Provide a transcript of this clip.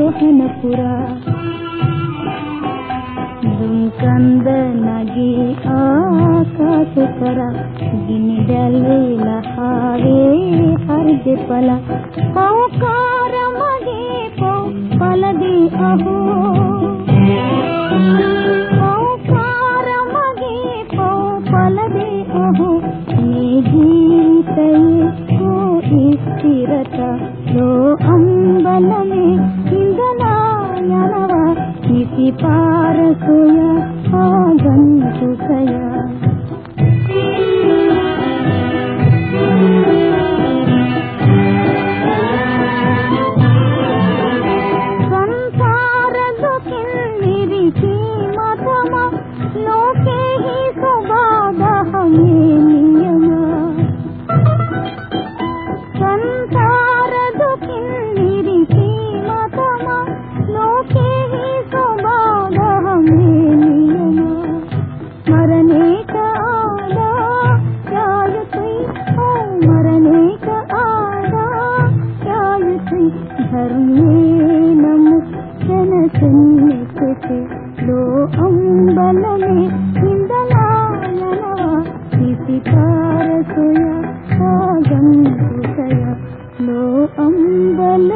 ಸುಖನಪುರ ದುಮ್ಕಂದನಗಿ ಆಕಾಸುತರ ಗಿನಿಡಲಿಲ ಹಾರೇ ಹರ್ಜೆ ಫಲ ಹೌಕಾರ ಮಗೆ ಪೋ ಫಲದಿ ಅಹೋ ಹೌಕಾರ ಮಗೆ ಪೋ ಫಲದಿ ಅಹೋ ನೀ ಜೀವಿತೈ ಕೋ ಸ್ಥಿರತ ಲೋ ಅಮ್ಮ ಬೆನ್ನೆ ಕುಸಿಲೋ ಅಂಬಲನೆ ಹಿಂದಲಾಯನವ ಸಿಸಿತಾರ ಸುಯ ಸಾಗಂ ಕುಸಯ ಲೋ ಅಂಬಲ